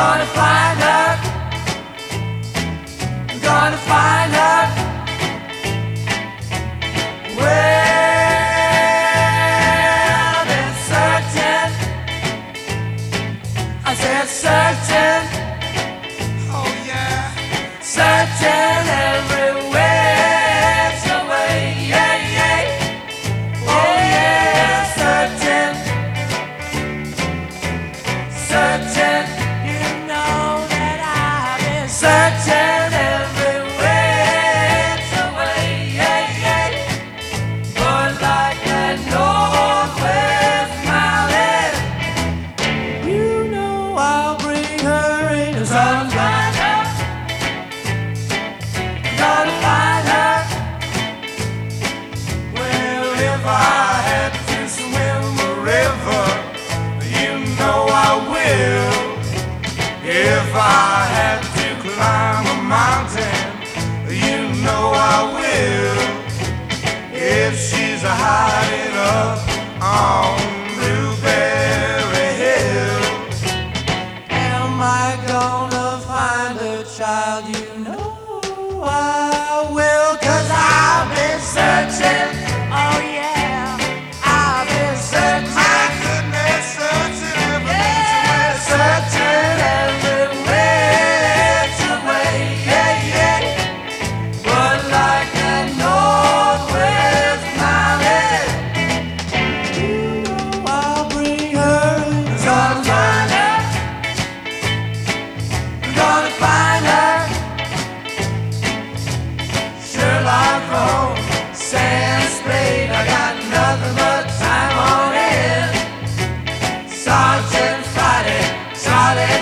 gonna find her, I'm gonna find her. Well, it's certain. I said certain. If I had to climb a mountain, you know I will. If she's hiding up on Blueberry Hill, am I gonna find a child you know?